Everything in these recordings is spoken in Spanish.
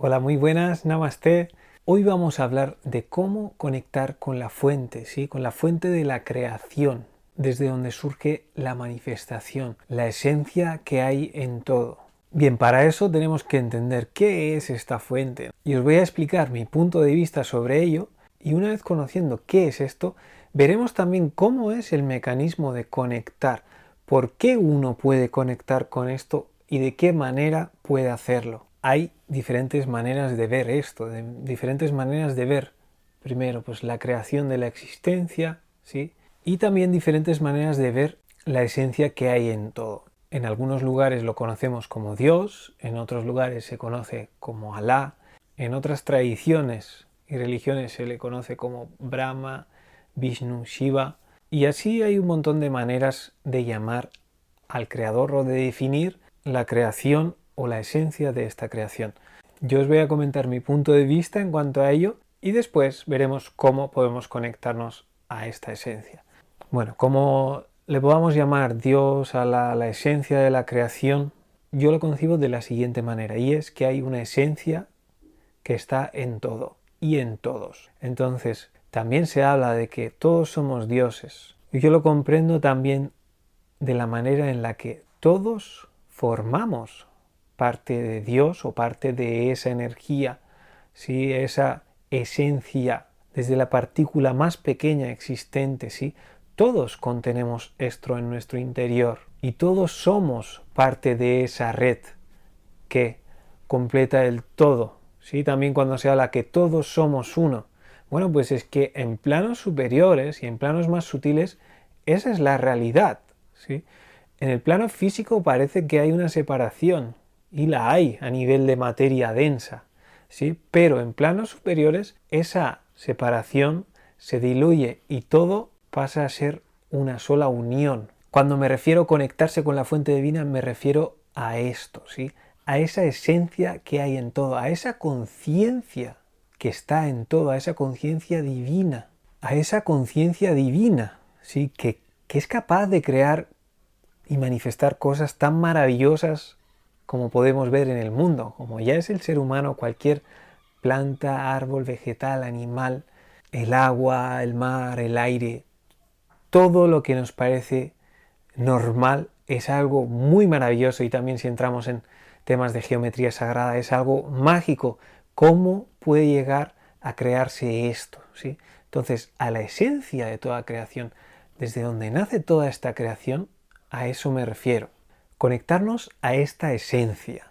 Hola, muy buenas, namaste. Hoy vamos a hablar de cómo conectar con la fuente, ¿sí? Con la fuente de la creación, desde donde surge la manifestación, la esencia que hay en todo. Bien, para eso tenemos que entender qué es esta fuente. Y os voy a explicar mi punto de vista sobre ello. Y una vez conociendo qué es esto, veremos también cómo es el mecanismo de conectar, por qué uno puede conectar con esto y de qué manera puede hacerlo hay diferentes maneras de ver esto, diferentes maneras de ver, primero, pues la creación de la existencia, ¿sí? Y también diferentes maneras de ver la esencia que hay en todo. En algunos lugares lo conocemos como Dios, en otros lugares se conoce como Alá, en otras tradiciones y religiones se le conoce como Brahma, Vishnu, Shiva, y así hay un montón de maneras de llamar al creador o de definir la creación o la esencia de esta creación. Yo os voy a comentar mi punto de vista en cuanto a ello y después veremos cómo podemos conectarnos a esta esencia. Bueno, como le podamos llamar Dios a la, la esencia de la creación, yo lo concibo de la siguiente manera y es que hay una esencia que está en todo y en todos. Entonces, también se habla de que todos somos dioses. Y yo lo comprendo también de la manera en la que todos formamos parte de Dios o parte de esa energía, ¿sí? esa esencia desde la partícula más pequeña existente, ¿sí? Todos contenemos esto en nuestro interior y todos somos parte de esa red que completa el todo. ¿sí? También cuando se habla que todos somos uno. Bueno, pues es que en planos superiores y en planos más sutiles esa es la realidad. ¿sí? En el plano físico parece que hay una separación, y la hay a nivel de materia densa, ¿sí? Pero en planos superiores esa separación se diluye y todo pasa a ser una sola unión. Cuando me refiero a conectarse con la fuente divina me refiero a esto, ¿sí? A esa esencia que hay en todo, a esa conciencia que está en todo, a esa conciencia divina, a esa conciencia divina, ¿sí? Que, que es capaz de crear y manifestar cosas tan maravillosas como podemos ver en el mundo, como ya es el ser humano, cualquier planta, árbol, vegetal, animal, el agua, el mar, el aire, todo lo que nos parece normal es algo muy maravilloso y también si entramos en temas de geometría sagrada es algo mágico. ¿Cómo puede llegar a crearse esto? ¿sí? Entonces, a la esencia de toda creación, desde donde nace toda esta creación, a eso me refiero conectarnos a esta esencia.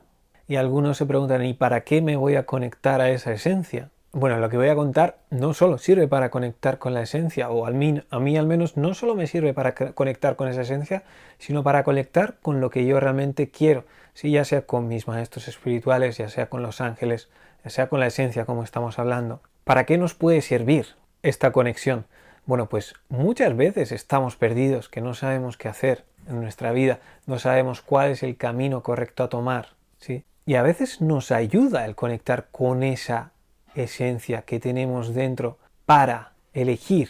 Y algunos se preguntan, ¿y para qué me voy a conectar a esa esencia? Bueno, lo que voy a contar no solo sirve para conectar con la esencia, o a mí, a mí al menos no solo me sirve para conectar con esa esencia, sino para conectar con lo que yo realmente quiero, si ya sea con mis maestros espirituales, ya sea con los ángeles, ya sea con la esencia como estamos hablando. ¿Para qué nos puede servir esta conexión? Bueno, pues muchas veces estamos perdidos, que no sabemos qué hacer, en nuestra vida, no sabemos cuál es el camino correcto a tomar, ¿sí? Y a veces nos ayuda el conectar con esa esencia que tenemos dentro para elegir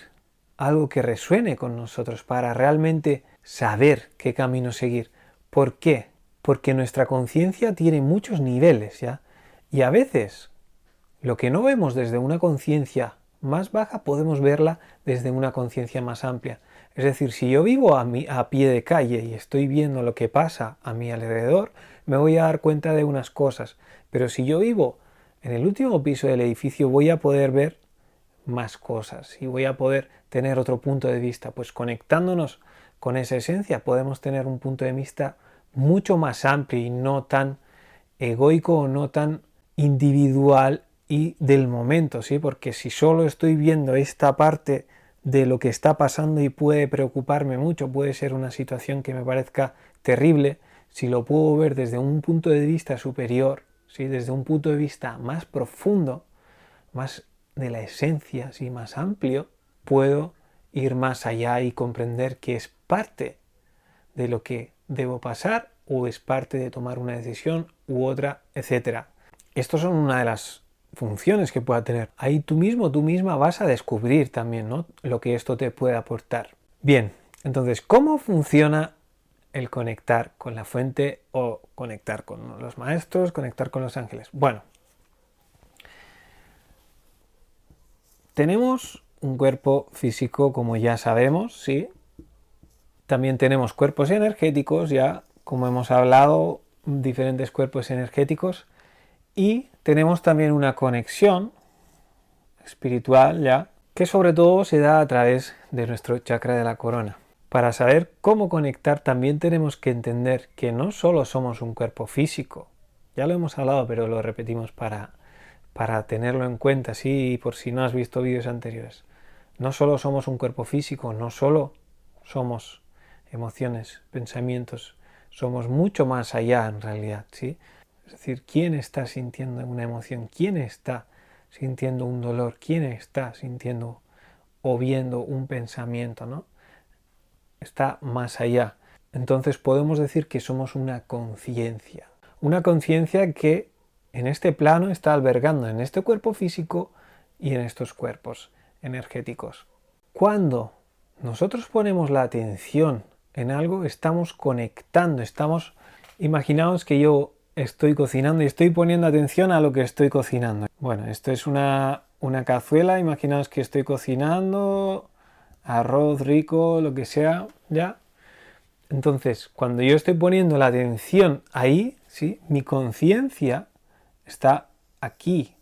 algo que resuene con nosotros, para realmente saber qué camino seguir. ¿Por qué? Porque nuestra conciencia tiene muchos niveles, ¿ya? Y a veces lo que no vemos desde una conciencia más baja podemos verla desde una conciencia más amplia. Es decir, si yo vivo a, a pie de calle y estoy viendo lo que pasa a mi alrededor, me voy a dar cuenta de unas cosas. Pero si yo vivo en el último piso del edificio, voy a poder ver más cosas y voy a poder tener otro punto de vista. Pues conectándonos con esa esencia podemos tener un punto de vista mucho más amplio y no tan egoico o no tan individual y del momento, ¿sí? Porque si solo estoy viendo esta parte de lo que está pasando y puede preocuparme mucho, puede ser una situación que me parezca terrible, si lo puedo ver desde un punto de vista superior, ¿sí? desde un punto de vista más profundo, más de la esencia, ¿sí? más amplio, puedo ir más allá y comprender que es parte de lo que debo pasar o es parte de tomar una decisión u otra, etc. Estos son una de las funciones que pueda tener. Ahí tú mismo, tú misma vas a descubrir también ¿no? lo que esto te puede aportar. Bien, entonces, ¿cómo funciona el conectar con la fuente o conectar con los maestros, conectar con los ángeles? Bueno, tenemos un cuerpo físico, como ya sabemos, sí. También tenemos cuerpos energéticos, ya como hemos hablado, diferentes cuerpos energéticos y tenemos también una conexión espiritual, ya, que sobre todo se da a través de nuestro chakra de la corona. Para saber cómo conectar también tenemos que entender que no solo somos un cuerpo físico, ya lo hemos hablado, pero lo repetimos para, para tenerlo en cuenta, sí, por si no has visto vídeos anteriores. No solo somos un cuerpo físico, no solo somos emociones, pensamientos, somos mucho más allá en realidad, ¿sí? Es decir, ¿quién está sintiendo una emoción? ¿Quién está sintiendo un dolor? ¿Quién está sintiendo o viendo un pensamiento, no? está más allá. Entonces podemos decir que somos una conciencia. Una conciencia que en este plano está albergando en este cuerpo físico y en estos cuerpos energéticos. Cuando nosotros ponemos la atención en algo, estamos conectando, estamos... Imaginaos que yo estoy cocinando y estoy poniendo atención a lo que estoy cocinando. Bueno, esto es una, una cazuela, imaginaos que estoy cocinando arroz rico, lo que sea, ¿ya? Entonces, cuando yo estoy poniendo la atención ahí, ¿sí? Mi conciencia está aquí,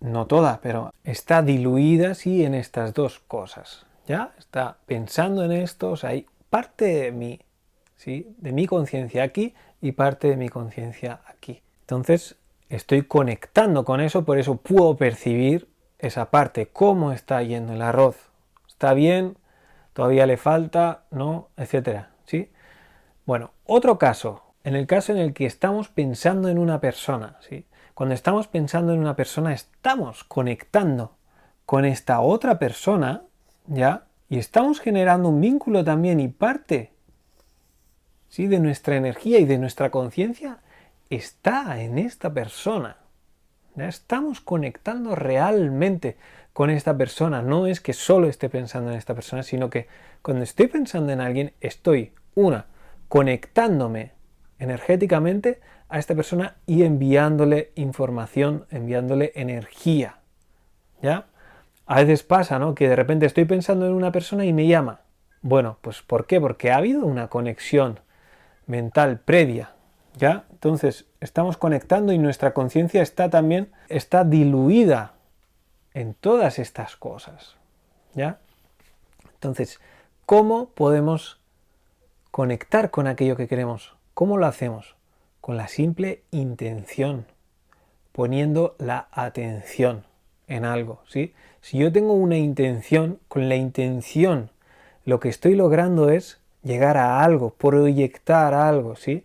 no toda, pero está diluida, sí, en estas dos cosas, ¿ya? Está pensando en esto, o sea, hay parte de mí, ¿sí? De mi conciencia aquí y parte de mi conciencia aquí. Entonces, estoy conectando con eso, por eso puedo percibir esa parte, cómo está yendo el arroz, está bien, todavía le falta, no, etcétera, ¿sí? Bueno, otro caso, en el caso en el que estamos pensando en una persona, ¿sí? Cuando estamos pensando en una persona, estamos conectando con esta otra persona, ¿ya? Y estamos generando un vínculo también y parte, ¿sí? De nuestra energía y de nuestra conciencia está en esta persona. ¿ya? Estamos conectando realmente con esta persona. No es que solo esté pensando en esta persona, sino que cuando estoy pensando en alguien, estoy, una, conectándome energéticamente a esta persona y enviándole información, enviándole energía. ¿Ya? A veces pasa, ¿no? Que de repente estoy pensando en una persona y me llama. Bueno, pues ¿por qué? Porque ha habido una conexión mental previa, ¿ya? Entonces, estamos conectando y nuestra conciencia está también está diluida en todas estas cosas. ¿Ya? Entonces, ¿cómo podemos conectar con aquello que queremos? ¿Cómo lo hacemos? Con la simple intención, poniendo la atención en algo, ¿sí? Si yo tengo una intención, con la intención lo que estoy logrando es llegar a algo, proyectar algo, ¿sí?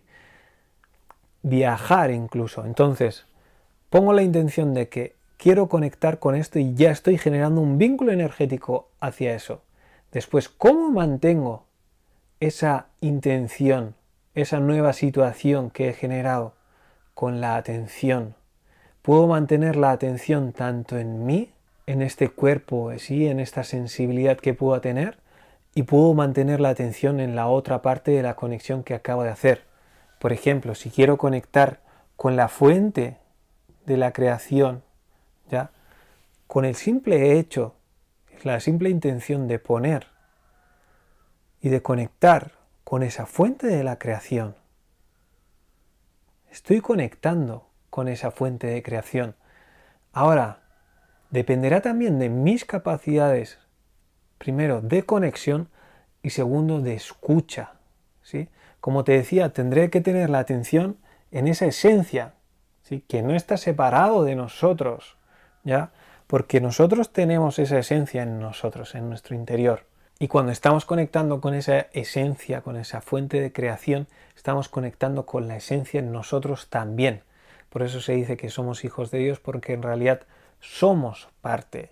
Viajar incluso. Entonces, pongo la intención de que quiero conectar con esto y ya estoy generando un vínculo energético hacia eso. Después, ¿cómo mantengo esa intención, esa nueva situación que he generado con la atención? Puedo mantener la atención tanto en mí, en este cuerpo, sí, en esta sensibilidad que puedo tener, y puedo mantener la atención en la otra parte de la conexión que acabo de hacer. Por ejemplo, si quiero conectar con la fuente de la creación, ¿ya? Con el simple hecho, la simple intención de poner y de conectar con esa fuente de la creación, estoy conectando con esa fuente de creación. Ahora, dependerá también de mis capacidades, primero, de conexión y segundo, de escucha. ¿sí? Como te decía, tendré que tener la atención en esa esencia, ¿sí? que no está separado de nosotros, ¿ya? Porque nosotros tenemos esa esencia en nosotros, en nuestro interior. Y cuando estamos conectando con esa esencia, con esa fuente de creación, estamos conectando con la esencia en nosotros también. Por eso se dice que somos hijos de Dios, porque en realidad somos parte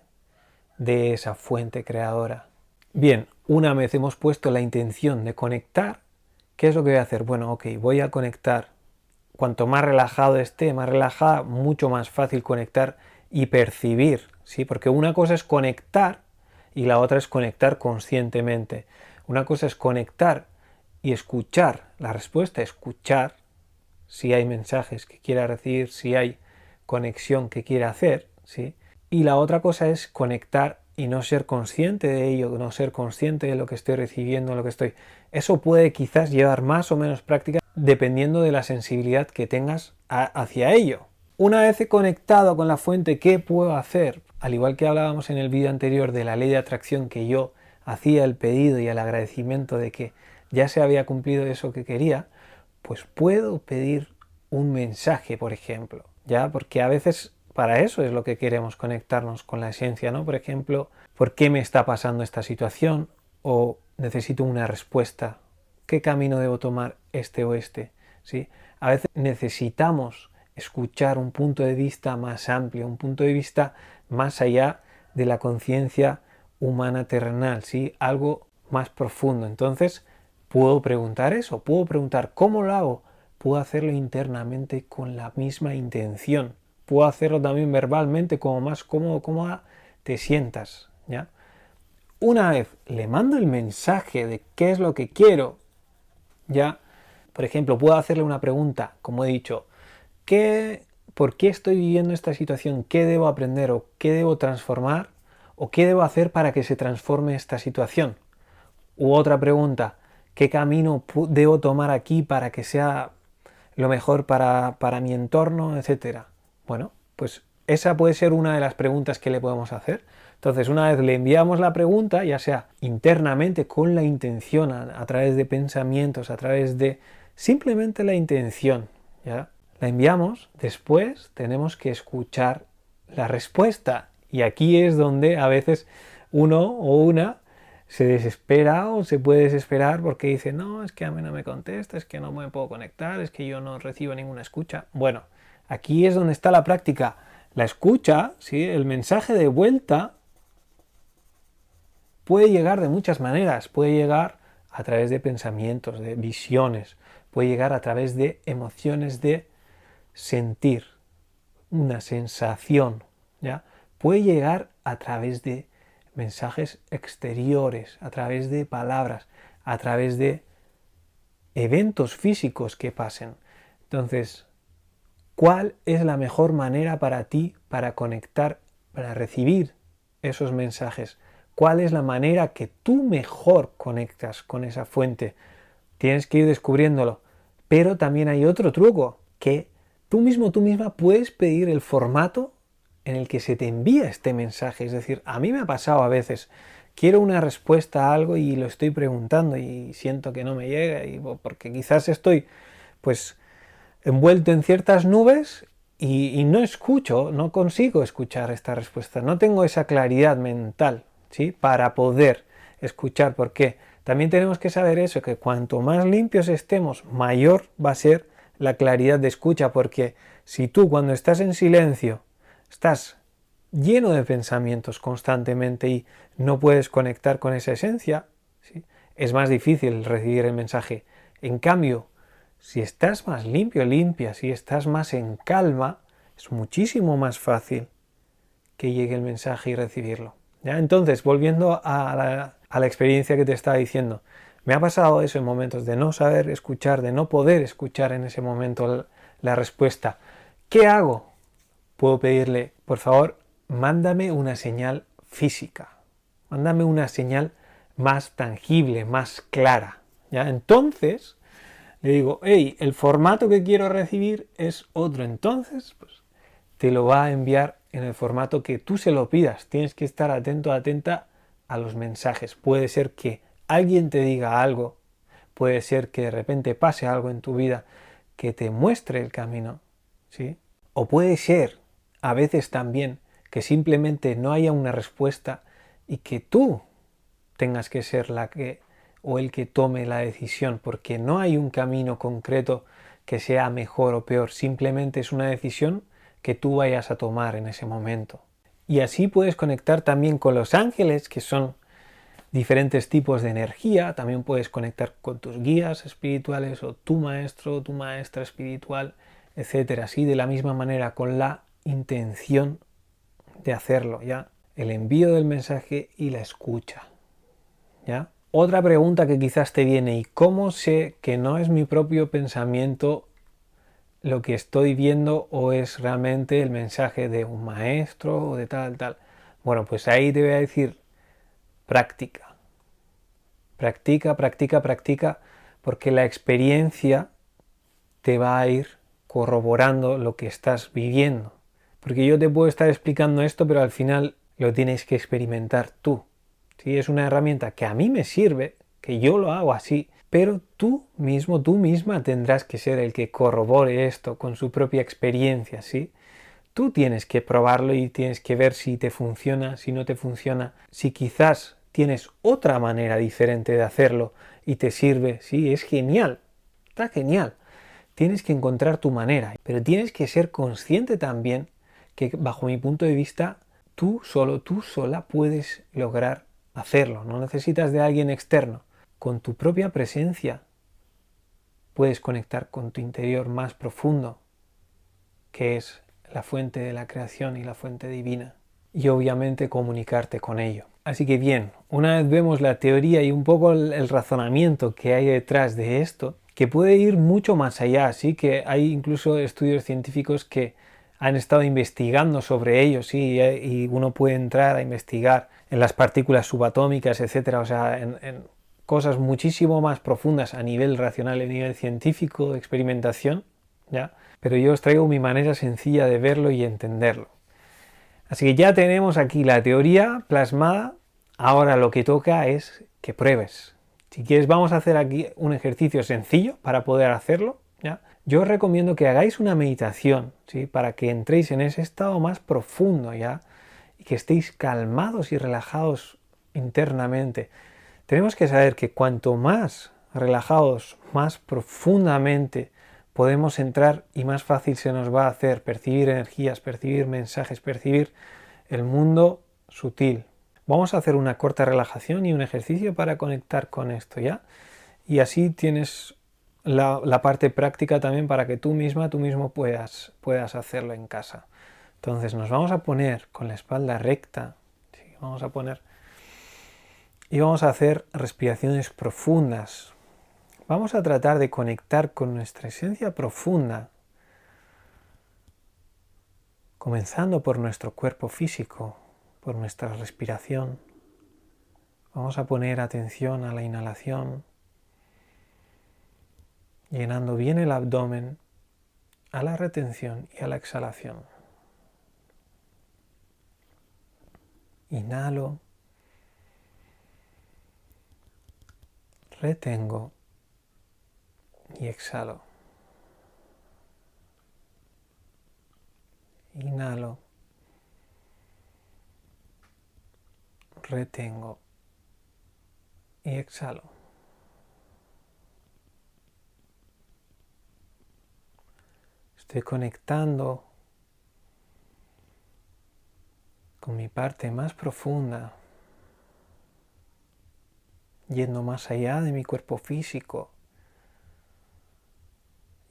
de esa fuente creadora. Bien, una vez hemos puesto la intención de conectar, ¿qué es lo que voy a hacer? Bueno, ok, voy a conectar. Cuanto más relajado esté, más relajada, mucho más fácil conectar y percibir, ¿sí? Porque una cosa es conectar y la otra es conectar conscientemente. Una cosa es conectar y escuchar la respuesta, escuchar si hay mensajes que quiera recibir, si hay conexión que quiera hacer, ¿sí? Y la otra cosa es conectar y no ser consciente de ello, no ser consciente de lo que estoy recibiendo, lo que estoy. Eso puede quizás llevar más o menos práctica dependiendo de la sensibilidad que tengas hacia ello. Una vez conectado con la fuente, ¿qué puedo hacer? Al igual que hablábamos en el vídeo anterior de la ley de atracción que yo hacía el pedido y el agradecimiento de que ya se había cumplido eso que quería, pues puedo pedir un mensaje, por ejemplo, ya, porque a veces para eso es lo que queremos conectarnos con la esencia, ¿no? Por ejemplo, ¿por qué me está pasando esta situación? O necesito una respuesta. ¿Qué camino debo tomar este o este? ¿Sí? A veces necesitamos escuchar un punto de vista más amplio, un punto de vista más allá de la conciencia humana terrenal, ¿sí? Algo más profundo. Entonces, puedo preguntar eso, puedo preguntar cómo lo hago, puedo hacerlo internamente con la misma intención puedo hacerlo también verbalmente, como más cómodo, cómoda te sientas, ¿ya? Una vez le mando el mensaje de qué es lo que quiero, ya, por ejemplo, puedo hacerle una pregunta, como he dicho, ¿qué, ¿por qué estoy viviendo esta situación? ¿Qué debo aprender o qué debo transformar? ¿O qué debo hacer para que se transforme esta situación? U otra pregunta, ¿qué camino debo tomar aquí para que sea lo mejor para, para mi entorno, etcétera? Bueno, pues esa puede ser una de las preguntas que le podemos hacer. Entonces, una vez le enviamos la pregunta, ya sea internamente con la intención, a, través de pensamientos, a través de simplemente la intención, ¿ya? La enviamos, después tenemos que escuchar la respuesta. Y aquí es donde a veces uno o una se desespera o se puede desesperar porque dice, no, es que a mí no me contesta, es que no me puedo conectar, es que yo no recibo ninguna escucha. Bueno, Aquí es donde está la práctica. La escucha, ¿sí? el mensaje de vuelta puede llegar de muchas maneras. Puede llegar a través de pensamientos, de visiones. Puede llegar a través de emociones de sentir, una sensación. ¿ya? Puede llegar a través de mensajes exteriores, a través de palabras, a través de eventos físicos que pasen. Entonces, ¿Cuál es la mejor manera para ti para conectar, para recibir esos mensajes? ¿Cuál es la manera que tú mejor conectas con esa fuente? Tienes que ir descubriéndolo. Pero también hay otro truco, que tú mismo, tú misma puedes pedir el formato en el que se te envía este mensaje. Es decir, a mí me ha pasado a veces, quiero una respuesta a algo y lo estoy preguntando y siento que no me llega, y, porque quizás estoy pues envuelto en ciertas nubes y, no escucho, no consigo escuchar esta respuesta, no tengo esa claridad mental, ¿sí? Para poder escuchar, porque también tenemos que saber eso, que cuanto más limpios estemos, mayor va a ser la claridad de escucha, porque si tú cuando estás en silencio estás lleno de pensamientos constantemente y no puedes conectar con esa esencia, ¿sí? es más difícil recibir el mensaje. En cambio, si estás más limpio, limpia, si estás más en calma, es muchísimo más fácil que llegue el mensaje y recibirlo. ¿Ya? Entonces, volviendo a la, a la experiencia que te estaba diciendo, me ha pasado eso en momentos de no saber escuchar, de no poder escuchar en ese momento la respuesta. ¿Qué hago? Puedo pedirle, por favor, mándame una señal física, mándame una señal más tangible, más clara. ¿Ya? Entonces, le digo, hey, el formato que quiero recibir es otro, entonces pues, te lo va a enviar en el formato que tú se lo pidas. Tienes que estar atento, atenta a los mensajes. Puede ser que alguien te diga algo, puede ser que de repente pase algo en tu vida que te muestre el camino, ¿sí? O puede ser, a veces también, que simplemente no haya una respuesta y que tú tengas que ser la que o el que tome la decisión, porque no hay un camino concreto que sea mejor o peor, simplemente es una decisión que tú vayas a tomar en ese momento. Y así puedes conectar también con los ángeles, que son diferentes tipos de energía, también puedes conectar con tus guías espirituales o tu maestro o tu maestra espiritual, etcétera, así de la misma manera con la intención de hacerlo, ¿ya? El envío del mensaje y la escucha, ¿ya? Otra pregunta que quizás te viene, ¿y cómo sé que no es mi propio pensamiento lo que estoy viendo o es realmente el mensaje de un maestro o de tal, tal? Bueno, pues ahí te voy a decir práctica. Practica, practica, practica, porque la experiencia te va a ir corroborando lo que estás viviendo. Porque yo te puedo estar explicando esto, pero al final lo tienes que experimentar tú. ¿Sí? Es una herramienta que a mí me sirve, que yo lo hago así, pero tú mismo, tú misma tendrás que ser el que corrobore esto con su propia experiencia, ¿sí? Tú tienes que probarlo y tienes que ver si te funciona, si no te funciona, si quizás tienes otra manera diferente de hacerlo y te sirve, sí, es genial, está genial. Tienes que encontrar tu manera, pero tienes que ser consciente también que bajo mi punto de vista, tú solo, tú sola puedes lograr hacerlo, no necesitas de alguien externo. Con tu propia presencia puedes conectar con tu interior más profundo, que es la fuente de la creación y la fuente divina, y obviamente comunicarte con ello. Así que bien, una vez vemos la teoría y un poco el, razonamiento que hay detrás de esto, que puede ir mucho más allá, así que hay incluso estudios científicos que han estado investigando sobre ello, y uno puede entrar a investigar en las partículas subatómicas, etcétera, o sea, en, cosas muchísimo más profundas a nivel racional, a nivel científico, experimentación, ¿ya? Pero yo os traigo mi manera sencilla de verlo y entenderlo. Así que ya tenemos aquí la teoría plasmada, ahora lo que toca es que pruebes. Si quieres vamos a hacer aquí un ejercicio sencillo para poder hacerlo, ¿ya? Yo os recomiendo que hagáis una meditación, ¿sí? Para que entréis en ese estado más profundo, ¿ya? Y que estéis calmados y relajados internamente. Tenemos que saber que cuanto más relajados, más profundamente podemos entrar y más fácil se nos va a hacer percibir energías, percibir mensajes, percibir el mundo sutil. Vamos a hacer una corta relajación y un ejercicio para conectar con esto, ¿ya? Y así tienes la, parte práctica también para que tú misma, tú mismo puedas, puedas hacerlo en casa. Entonces nos vamos a poner con la espalda recta, vamos a poner y vamos a hacer respiraciones profundas. Vamos a tratar de conectar con nuestra esencia profunda, comenzando por nuestro cuerpo físico, por nuestra respiración. Vamos a poner atención a la inhalación llenando bien el abdomen a la retención y a la exhalación. Inhalo, retengo y exhalo. Inhalo, retengo y exhalo. Estoy conectando con mi parte más profunda, yendo más allá de mi cuerpo físico,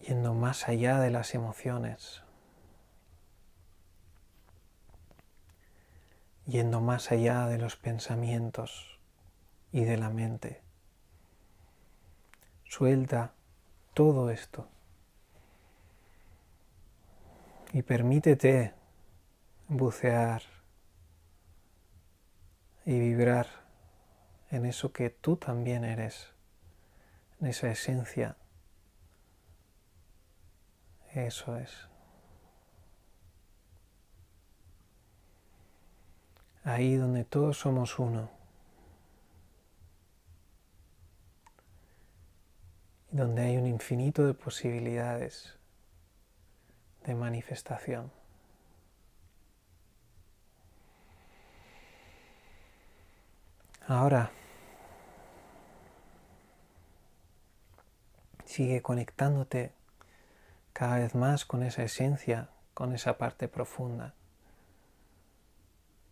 yendo más allá de las emociones, yendo más allá de los pensamientos y de la mente. Suelta todo esto y permítete bucear y vibrar en eso que tú también eres, en esa esencia. Eso es. Ahí donde todos somos uno. Y donde hay un infinito de posibilidades de manifestación. Ahora, sigue conectándote cada vez más con esa esencia, con esa parte profunda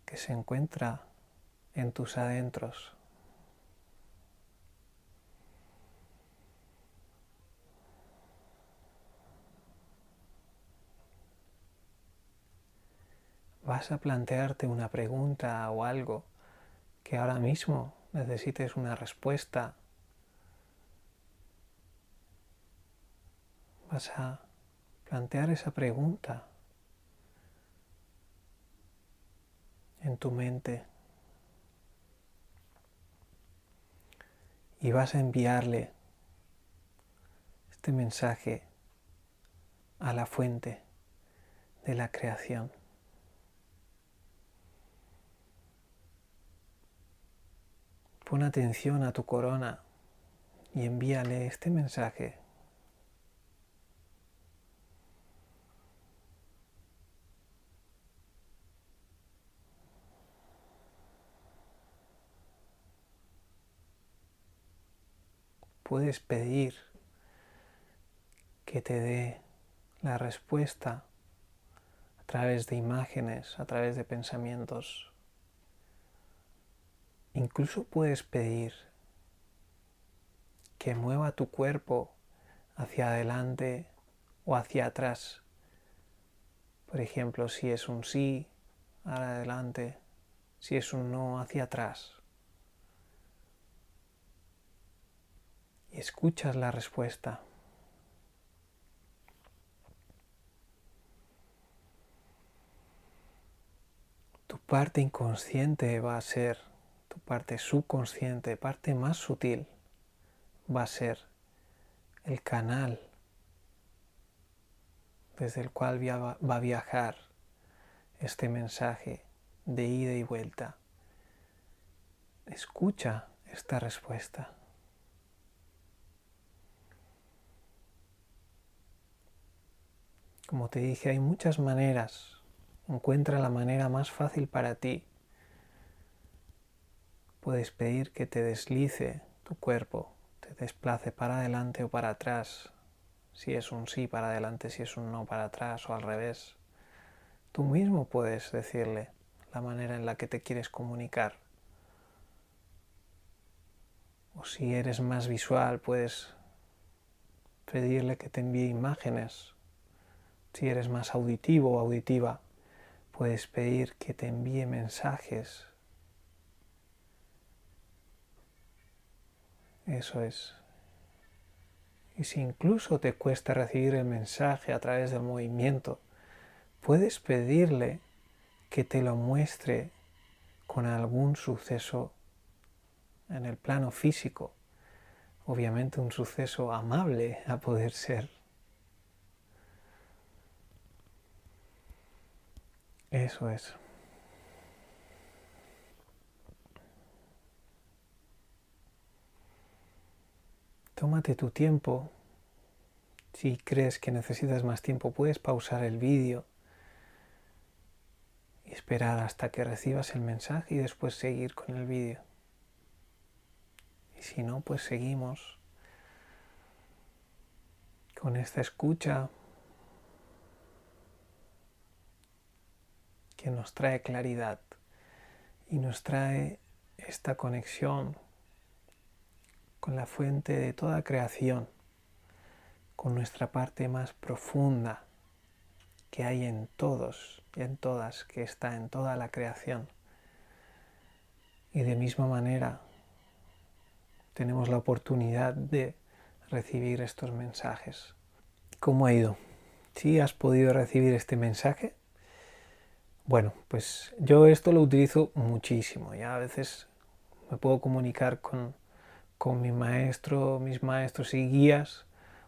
que se encuentra en tus adentros. vas a plantearte una pregunta o algo que ahora mismo necesites una respuesta, vas a plantear esa pregunta en tu mente y vas a enviarle este mensaje a la fuente de la creación. Pon atención a tu corona y envíale este mensaje. Puedes pedir que te dé la respuesta a través de imágenes, a través de pensamientos. Incluso puedes pedir que mueva tu cuerpo hacia adelante o hacia atrás. Por ejemplo, si es un sí, adelante, si es un no, hacia atrás. Y escuchas la respuesta. Tu parte inconsciente va a ser parte subconsciente, parte más sutil, va a ser el canal desde el cual va a viajar este mensaje de ida y vuelta. Escucha esta respuesta. Como te dije, hay muchas maneras. Encuentra la manera más fácil para ti Puedes pedir que te deslice tu cuerpo, te desplace para adelante o para atrás, si es un sí para adelante, si es un no para atrás o al revés. Tú mismo puedes decirle la manera en la que te quieres comunicar. O si eres más visual, puedes pedirle que te envíe imágenes. Si eres más auditivo o auditiva, puedes pedir que te envíe mensajes Eso es. Y si incluso te cuesta recibir el mensaje a través del movimiento, puedes pedirle que te lo muestre con algún suceso en el plano físico. Obviamente un suceso amable a poder ser. Eso es. Tómate tu tiempo. Si crees que necesitas más tiempo, puedes pausar el vídeo y esperar hasta que recibas el mensaje y después seguir con el vídeo. Y si no, pues seguimos con esta escucha que nos trae claridad y nos trae esta conexión con la fuente de toda creación, con nuestra parte más profunda que hay en todos y en todas, que está en toda la creación. Y de misma manera tenemos la oportunidad de recibir estos mensajes. ¿Cómo ha ido? ¿Sí has podido recibir este mensaje? Bueno, pues yo esto lo utilizo muchísimo. Ya a veces me puedo comunicar con con mi maestro, mis maestros y guías.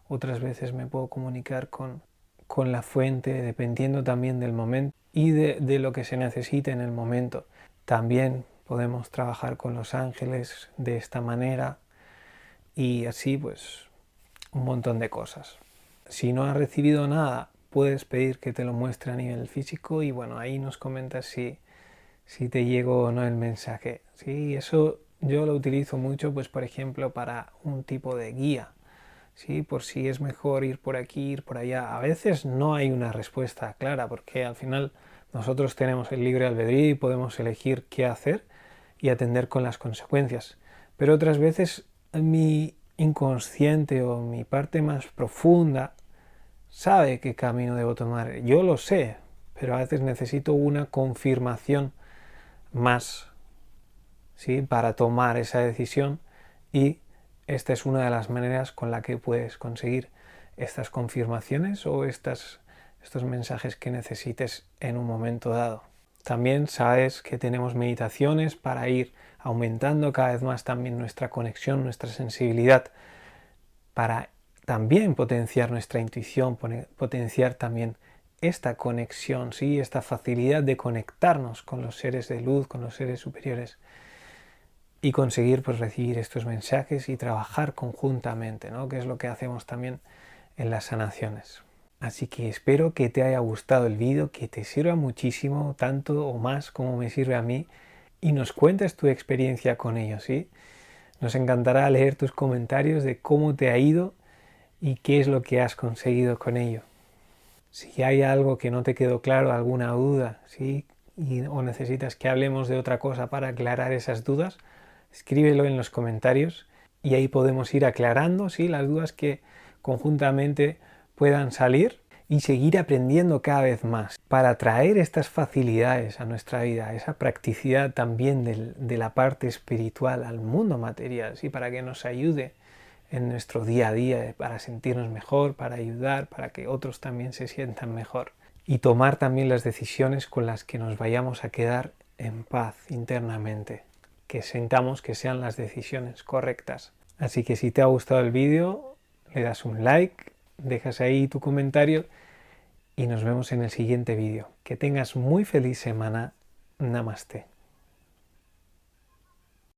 Otras veces me puedo comunicar con, con la fuente, dependiendo también del momento y de, de lo que se necesite en el momento. También podemos trabajar con los ángeles de esta manera y así pues un montón de cosas. Si no has recibido nada, puedes pedir que te lo muestre a nivel físico y bueno, ahí nos comentas si, si te llegó o no el mensaje. Sí, eso yo lo utilizo mucho, pues por ejemplo, para un tipo de guía, ¿sí? Por si es mejor ir por aquí, ir por allá. A veces no hay una respuesta clara, porque al final nosotros tenemos el libre albedrío y podemos elegir qué hacer y atender con las consecuencias. Pero otras veces mi inconsciente o mi parte más profunda sabe qué camino debo tomar. Yo lo sé, pero a veces necesito una confirmación más para tomar esa decisión y esta es una de las maneras con la que puedes conseguir estas confirmaciones o estas, estos mensajes que necesites en un momento dado. También sabes que tenemos meditaciones para ir aumentando cada vez más también nuestra conexión, nuestra sensibilidad, para también potenciar nuestra intuición, potenciar también esta conexión, ¿sí? esta facilidad de conectarnos con los seres de luz, con los seres superiores y conseguir pues, recibir estos mensajes y trabajar conjuntamente, ¿no? que es lo que hacemos también en las sanaciones. Así que espero que te haya gustado el vídeo, que te sirva muchísimo, tanto o más como me sirve a mí, y nos cuentes tu experiencia con ello, ¿sí? Nos encantará leer tus comentarios de cómo te ha ido y qué es lo que has conseguido con ello. Si hay algo que no te quedó claro, alguna duda, ¿sí? o necesitas que hablemos de otra cosa para aclarar esas dudas, escríbelo en los comentarios y ahí podemos ir aclarando ¿sí? las dudas que conjuntamente puedan salir y seguir aprendiendo cada vez más para traer estas facilidades a nuestra vida, esa practicidad también de la parte espiritual al mundo material, ¿sí? para que nos ayude en nuestro día a día para sentirnos mejor, para ayudar, para que otros también se sientan mejor. Y tomar también las decisiones con las que nos vayamos a quedar en paz internamente, que sentamos que sean las decisiones correctas. Así que si te ha gustado el vídeo, le das un like, dejas ahí tu comentario y nos vemos en el siguiente vídeo. Que tengas muy feliz semana. Namaste.